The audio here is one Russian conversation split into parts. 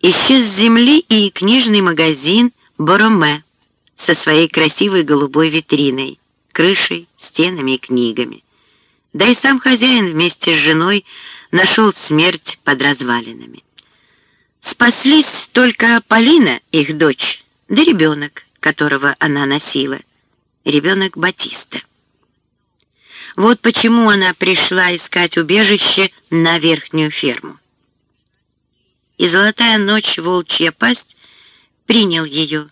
Исчез с земли и книжный магазин «Бороме» со своей красивой голубой витриной, крышей, стенами и книгами. Да и сам хозяин вместе с женой нашел смерть под развалинами. Спаслись только Полина, их дочь, да ребенок, которого она носила, ребенок Батиста. Вот почему она пришла искать убежище на верхнюю ферму. И золотая ночь волчья пасть принял ее,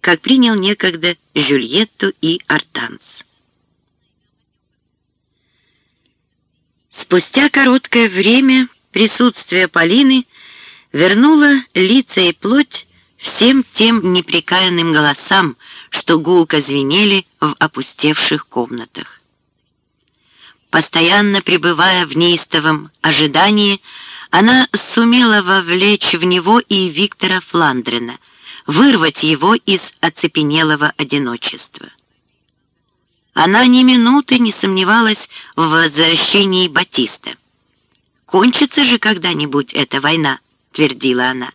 как принял некогда Жюльетту и Артанс. Спустя короткое время присутствие Полины вернуло лица и плоть всем тем непрекаянным голосам, что гулко звенели в опустевших комнатах. Постоянно пребывая в неистовом ожидании, она сумела вовлечь в него и Виктора Фландрена, вырвать его из оцепенелого одиночества. Она ни минуты не сомневалась в возвращении Батиста. «Кончится же когда-нибудь эта война», — твердила она.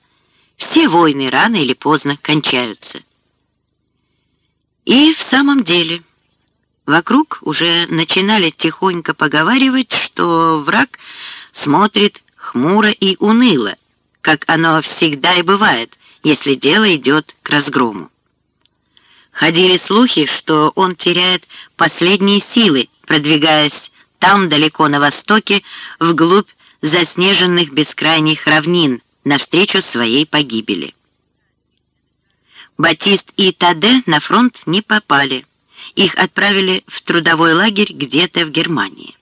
«Все войны рано или поздно кончаются». И в самом деле... Вокруг уже начинали тихонько поговаривать, что враг смотрит хмуро и уныло, как оно всегда и бывает, если дело идет к разгрому. Ходили слухи, что он теряет последние силы, продвигаясь там, далеко на востоке, вглубь заснеженных бескрайних равнин, навстречу своей погибели. Батист и Таде на фронт не попали. Их отправили в трудовой лагерь где-то в Германии.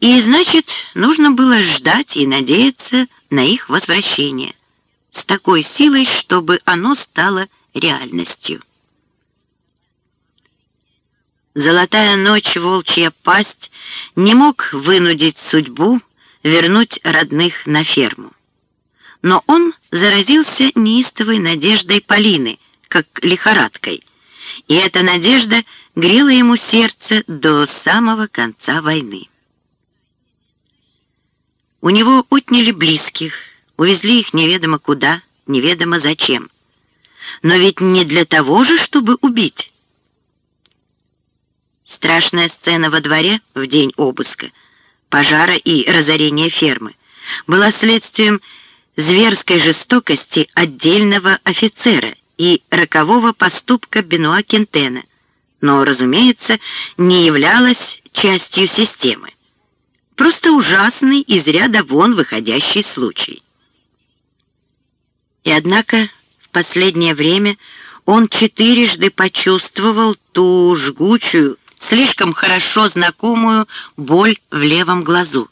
И значит, нужно было ждать и надеяться на их возвращение с такой силой, чтобы оно стало реальностью. Золотая ночь, волчья пасть не мог вынудить судьбу вернуть родных на ферму. Но он заразился неистовой надеждой Полины, как лихорадкой, и эта надежда грела ему сердце до самого конца войны. У него отняли близких, увезли их неведомо куда, неведомо зачем. Но ведь не для того же, чтобы убить. Страшная сцена во дворе в день обыска, пожара и разорения фермы была следствием зверской жестокости отдельного офицера и рокового поступка Бенуа Кентена, но, разумеется, не являлась частью системы. Просто ужасный, из ряда вон выходящий случай. И однако в последнее время он четырежды почувствовал ту жгучую, слишком хорошо знакомую боль в левом глазу.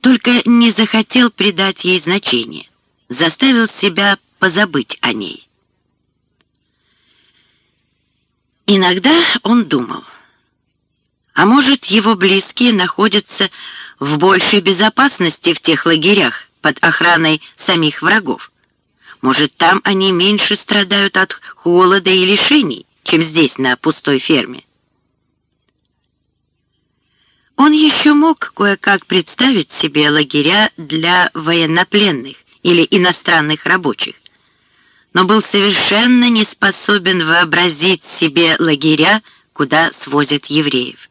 Только не захотел придать ей значения, заставил себя позабыть о ней. Иногда он думал, а может, его близкие находятся в большей безопасности в тех лагерях под охраной самих врагов. Может, там они меньше страдают от холода и лишений, чем здесь, на пустой ферме. Он еще мог кое-как представить себе лагеря для военнопленных или иностранных рабочих, но был совершенно не способен вообразить себе лагеря, куда свозят евреев.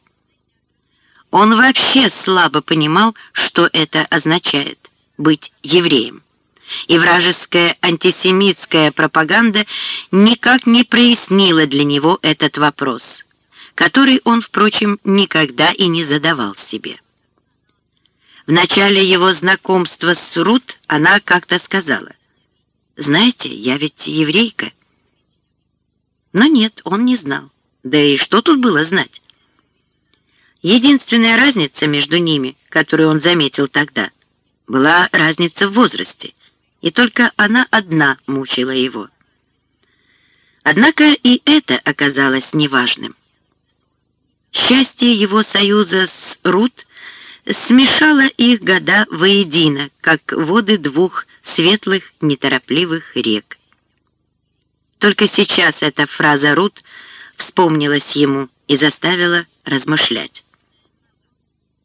Он вообще слабо понимал, что это означает — быть евреем. И вражеская антисемитская пропаганда никак не прояснила для него этот вопрос, который он, впрочем, никогда и не задавал себе. В начале его знакомства с Рут она как-то сказала, «Знаете, я ведь еврейка». Но нет, он не знал. Да и что тут было знать? Единственная разница между ними, которую он заметил тогда, была разница в возрасте, и только она одна мучила его. Однако и это оказалось неважным. Счастье его союза с Рут смешало их года воедино, как воды двух светлых, неторопливых рек. Только сейчас эта фраза Рут вспомнилась ему и заставила размышлять.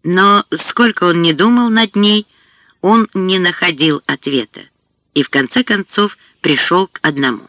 Но сколько он не думал над ней, он не находил ответа. и в конце концов пришел к одному.